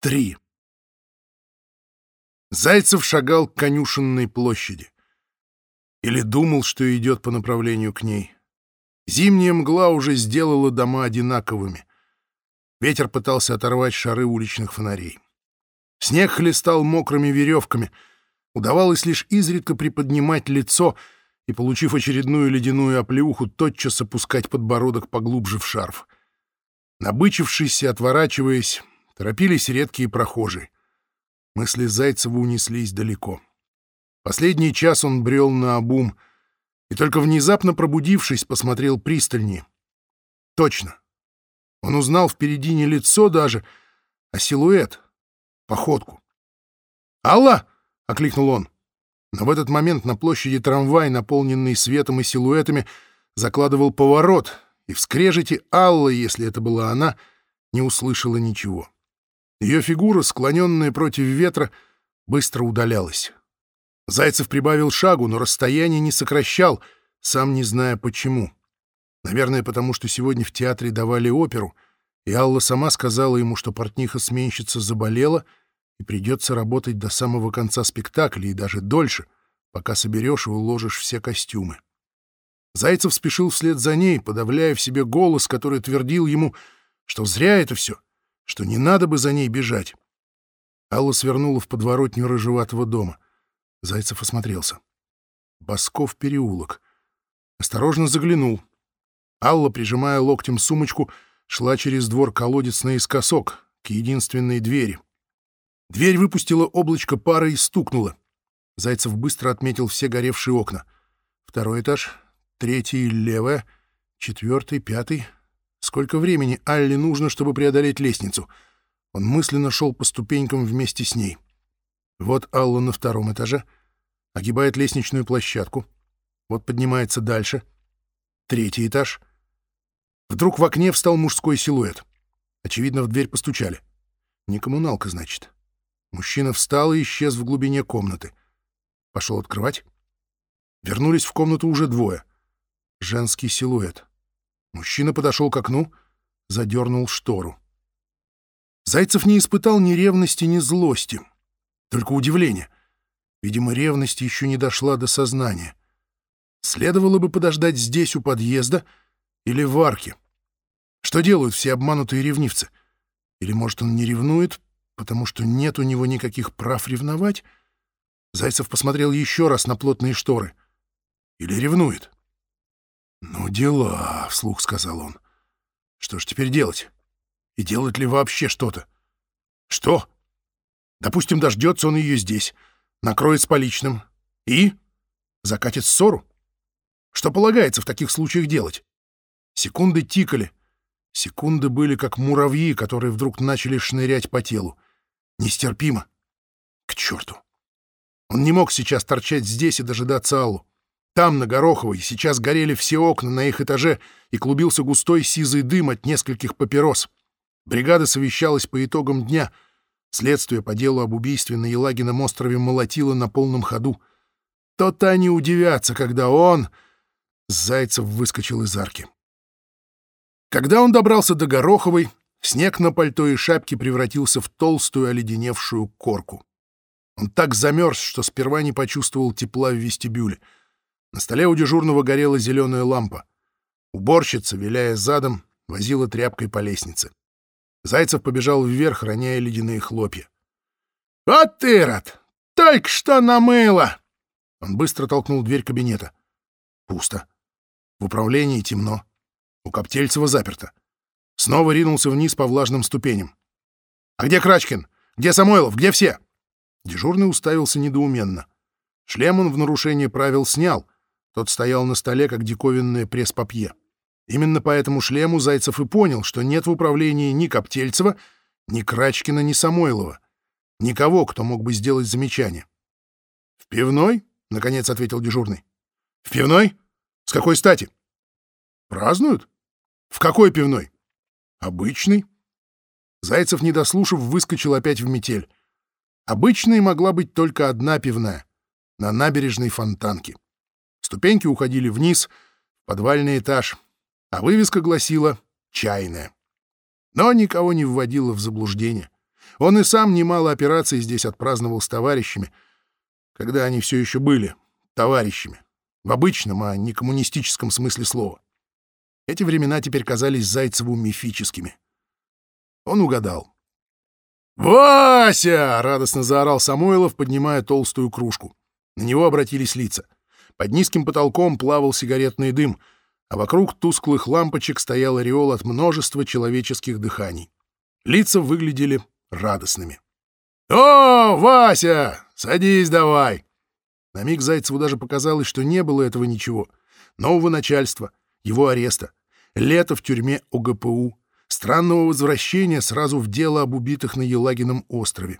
Три. Зайцев шагал к конюшенной площади. Или думал, что идет по направлению к ней. Зимняя мгла уже сделала дома одинаковыми. Ветер пытался оторвать шары уличных фонарей. Снег хлестал мокрыми веревками. Удавалось лишь изредка приподнимать лицо и, получив очередную ледяную оплеуху, тотчас опускать подбородок поглубже в шарф. Набычившись и отворачиваясь, торопились редкие прохожие. Мысли Зайцева унеслись далеко. Последний час он брел на обум и только внезапно пробудившись, посмотрел пристальнее. Точно. Он узнал впереди не лицо даже, а силуэт, походку. «Алла!» — окликнул он. Но в этот момент на площади трамвай, наполненный светом и силуэтами, закладывал поворот, и в скрежете Алла, если это была она, не услышала ничего. Ее фигура, склоненная против ветра, быстро удалялась. Зайцев прибавил шагу, но расстояние не сокращал, сам не зная почему. Наверное, потому что сегодня в театре давали оперу, и Алла сама сказала ему, что портниха-сменщица заболела, и придется работать до самого конца спектакля и даже дольше, пока соберешь и уложишь все костюмы. Зайцев спешил вслед за ней, подавляя в себе голос, который твердил ему, что зря это все — что не надо бы за ней бежать. Алла свернула в подворотню рыжеватого дома. Зайцев осмотрелся. Босков переулок. Осторожно заглянул. Алла, прижимая локтем сумочку, шла через двор колодец наискосок, к единственной двери. Дверь выпустила облачко пара и стукнула. Зайцев быстро отметил все горевшие окна. Второй этаж, третий, левая, четвертый, пятый, Сколько времени Алле нужно, чтобы преодолеть лестницу? Он мысленно шел по ступенькам вместе с ней. Вот Алла на втором этаже, огибает лестничную площадку. Вот поднимается дальше. Третий этаж. Вдруг в окне встал мужской силуэт. Очевидно, в дверь постучали. Не коммуналка, значит. Мужчина встал и исчез в глубине комнаты. Пошел открывать. Вернулись в комнату уже двое. Женский силуэт. Мужчина подошел к окну, задернул штору. Зайцев не испытал ни ревности, ни злости, только удивление. Видимо, ревность еще не дошла до сознания. Следовало бы подождать здесь, у подъезда, или в арке. Что делают все обманутые ревнивцы? Или, может, он не ревнует, потому что нет у него никаких прав ревновать? Зайцев посмотрел еще раз на плотные шторы. Или ревнует? «Ну, дела», — вслух сказал он. «Что ж теперь делать? И делать ли вообще что-то?» «Что? Допустим, дождется он ее здесь, накроет с поличным. И? Закатит ссору? Что полагается в таких случаях делать?» Секунды тикали. Секунды были как муравьи, которые вдруг начали шнырять по телу. Нестерпимо. К черту. Он не мог сейчас торчать здесь и дожидаться Аллу. Там, на Гороховой, сейчас горели все окна на их этаже, и клубился густой сизый дым от нескольких папирос. Бригада совещалась по итогам дня. Следствие по делу об убийстве на Елагином острове молотило на полном ходу. То-то они удивятся, когда он... Зайцев выскочил из арки. Когда он добрался до Гороховой, снег на пальто и шапке превратился в толстую оледеневшую корку. Он так замерз, что сперва не почувствовал тепла в вестибюле — на столе у дежурного горела зеленая лампа. Уборщица, виляя задом, возила тряпкой по лестнице. Зайцев побежал вверх, роняя ледяные хлопья. «Вот ты, Рад! Только что намыло!» Он быстро толкнул дверь кабинета. Пусто. В управлении темно. У Коптельцева заперто. Снова ринулся вниз по влажным ступеням. «А где Крачкин? Где Самойлов? Где все?» Дежурный уставился недоуменно. Шлем он в нарушение правил снял — тот стоял на столе, как диковинное пресс-папье. Именно по этому шлему Зайцев и понял, что нет в управлении ни Коптельцева, ни Крачкина, ни Самойлова. Никого, кто мог бы сделать замечание. — В пивной? — наконец ответил дежурный. — В пивной? С какой стати? — Празднуют? — В какой пивной? — Обычный. Зайцев, не дослушав, выскочил опять в метель. Обычной могла быть только одна пивная — на набережной Фонтанке. Ступеньки уходили вниз, в подвальный этаж, а вывеска гласила «Чайная». Но никого не вводила в заблуждение. Он и сам немало операций здесь отпраздновал с товарищами, когда они все еще были товарищами, в обычном, а не коммунистическом смысле слова. Эти времена теперь казались Зайцеву мифическими. Он угадал. «Вася!» — радостно заорал Самойлов, поднимая толстую кружку. На него обратились лица. Под низким потолком плавал сигаретный дым, а вокруг тусклых лампочек стоял ореол от множества человеческих дыханий. Лица выглядели радостными. «О, Вася! Садись давай!» На миг Зайцеву даже показалось, что не было этого ничего. Нового начальства, его ареста, лето в тюрьме ОГПУ, странного возвращения сразу в дело об убитых на Елагином острове.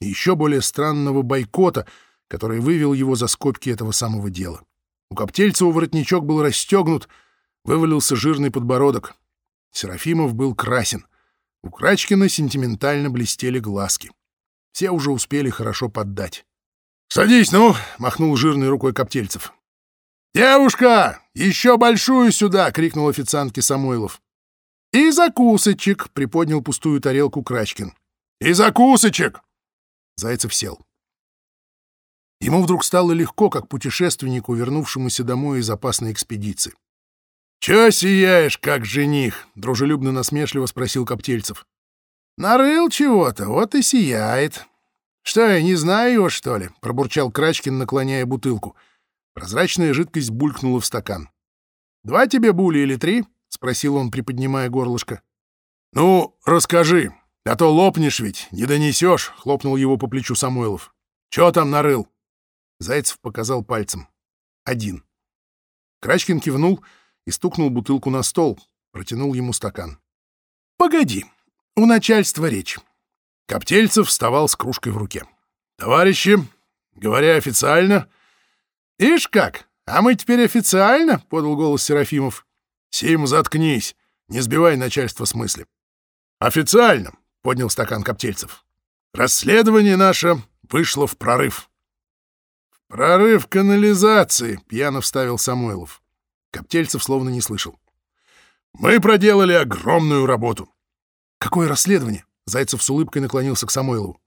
И еще более странного бойкота, который вывел его за скобки этого самого дела. У Коптельцева воротничок был расстегнут, вывалился жирный подбородок. Серафимов был красен. У Крачкина сентиментально блестели глазки. Все уже успели хорошо поддать. «Садись, ну!» — махнул жирной рукой Коптельцев. «Девушка, еще большую сюда!» — крикнул официантке Самойлов. «И закусочек!» — приподнял пустую тарелку Крачкин. «И закусочек!» Зайцев сел. Ему вдруг стало легко, как путешественнику, вернувшемуся домой из опасной экспедиции. «Чё сияешь, как жених?» — дружелюбно-насмешливо спросил Коптельцев. «Нарыл чего-то, вот и сияет. Что, я не знаю его, что ли?» — пробурчал Крачкин, наклоняя бутылку. Прозрачная жидкость булькнула в стакан. «Два тебе були или три?» — спросил он, приподнимая горлышко. «Ну, расскажи, а то лопнешь ведь, не донесешь», — хлопнул его по плечу Самойлов. «Чё там нарыл?» Зайцев показал пальцем. «Один». Крачкин кивнул и стукнул бутылку на стол, протянул ему стакан. «Погоди, у начальства речь». Коптельцев вставал с кружкой в руке. «Товарищи, говоря официально...» «Ишь как, а мы теперь официально?» — подал голос Серафимов. «Сим, заткнись, не сбивай начальство с мысли». «Официально», — поднял стакан Коптельцев. «Расследование наше вышло в прорыв». «В прорыв канализации», — пьяно вставил Самойлов. Коптельцев словно не слышал. «Мы проделали огромную работу». «Какое расследование?» — Зайцев с улыбкой наклонился к Самойлову.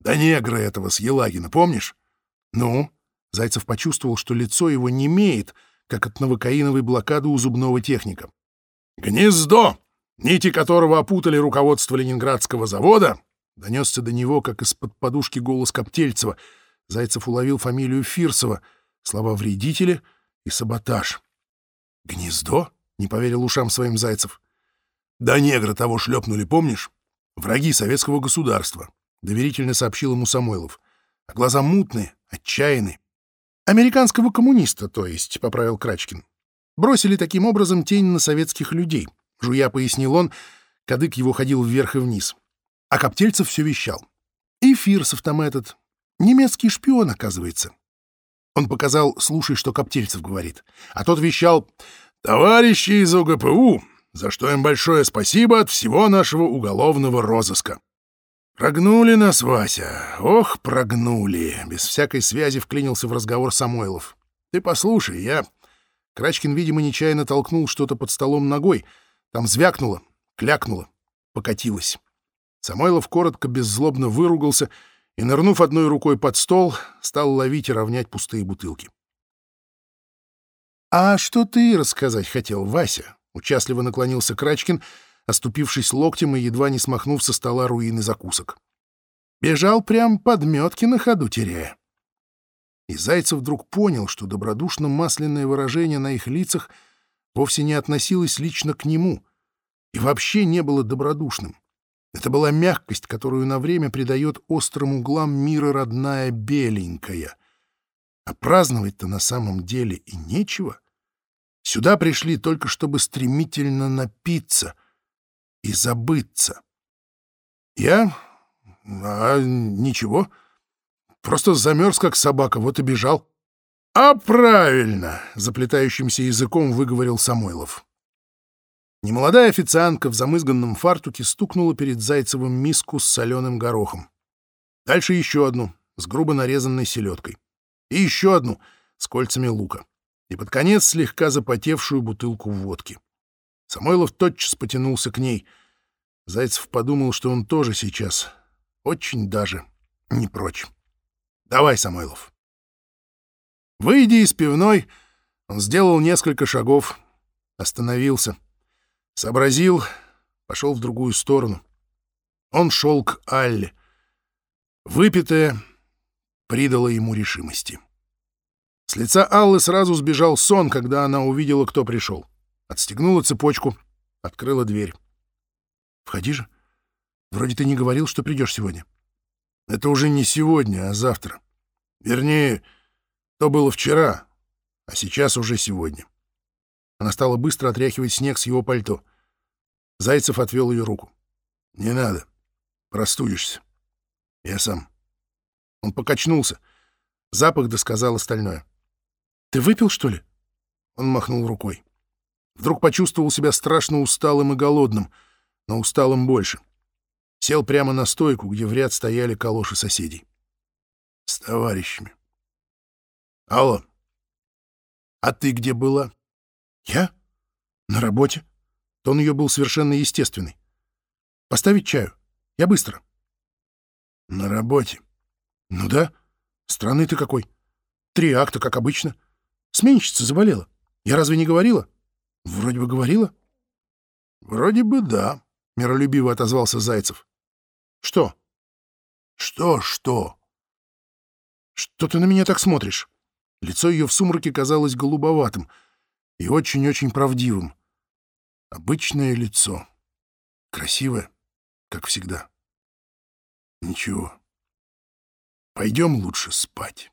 «Да негра этого с Елагина, помнишь?» «Ну?» — Зайцев почувствовал, что лицо его немеет, — как от новокаиновой блокады у зубного техника. «Гнездо, нити которого опутали руководство Ленинградского завода!» Донесся до него, как из-под подушки голос Коптельцева. Зайцев уловил фамилию Фирсова, слова «вредители» и «саботаж». «Гнездо?» — не поверил ушам своим Зайцев. «Да негра того шлепнули, помнишь? Враги советского государства», — доверительно сообщил ему Самойлов. А глаза мутные, отчаянные. Американского коммуниста, то есть, — поправил Крачкин. Бросили таким образом тень на советских людей. Жуя пояснил он, кадык его ходил вверх и вниз. А Коптельцев все вещал. И Фирсов там этот. Немецкий шпион, оказывается. Он показал, слушай, что Коптельцев говорит. А тот вещал, «Товарищи из ОГПУ, за что им большое спасибо от всего нашего уголовного розыска. «Прогнули нас, Вася! Ох, прогнули!» Без всякой связи вклинился в разговор Самойлов. «Ты послушай, я...» Крачкин, видимо, нечаянно толкнул что-то под столом ногой. Там звякнуло, клякнуло, покатилось. Самойлов коротко, беззлобно выругался и, нырнув одной рукой под стол, стал ловить и равнять пустые бутылки. «А что ты рассказать хотел, Вася?» — участливо наклонился Крачкин — оступившись локтем и едва не смахнув со стола руины закусок. Бежал прям подметки на ходу теряя. И Зайцев вдруг понял, что добродушно-масляное выражение на их лицах вовсе не относилось лично к нему и вообще не было добродушным. Это была мягкость, которую на время придает острым углам мира родная беленькая. А праздновать-то на самом деле и нечего. Сюда пришли только чтобы стремительно напиться, и забыться. Я? А, ничего. Просто замерз, как собака, вот и бежал. А правильно, заплетающимся языком выговорил Самойлов. Немолодая официантка в замызганном фартуке стукнула перед Зайцевым миску с соленым горохом. Дальше еще одну с грубо нарезанной селедкой. И еще одну с кольцами лука. И под конец слегка запотевшую бутылку водки. Самойлов тотчас потянулся к ней. Зайцев подумал, что он тоже сейчас очень даже не прочь. Давай, Самойлов. Выйдя из пивной, он сделал несколько шагов, остановился, сообразил, пошел в другую сторону. Он шел к Алле. Выпитое придало ему решимости. С лица Аллы сразу сбежал сон, когда она увидела, кто пришел. Отстегнула цепочку, открыла дверь. «Входи же. Вроде ты не говорил, что придешь сегодня». «Это уже не сегодня, а завтра. Вернее, то было вчера, а сейчас уже сегодня». Она стала быстро отряхивать снег с его пальто. Зайцев отвел ее руку. «Не надо. Простудишься. Я сам». Он покачнулся. Запах досказал остальное. «Ты выпил, что ли?» Он махнул рукой. Вдруг почувствовал себя страшно усталым и голодным, но усталым больше. Сел прямо на стойку, где в ряд стояли калоши соседей. С товарищами. «Алло, а ты где была?» «Я? На работе». Тон ее был совершенно естественный. «Поставить чаю? Я быстро». «На работе?» «Ну да. Странный ты какой. Три акта, как обычно. Сменщица заболела. Я разве не говорила? Вроде бы говорила. Вроде бы да, миролюбиво отозвался Зайцев. Что? Что, что? Что ты на меня так смотришь? Лицо ее в сумраке казалось голубоватым и очень-очень правдивым. Обычное лицо. Красивое, как всегда. Ничего. Пойдем лучше спать.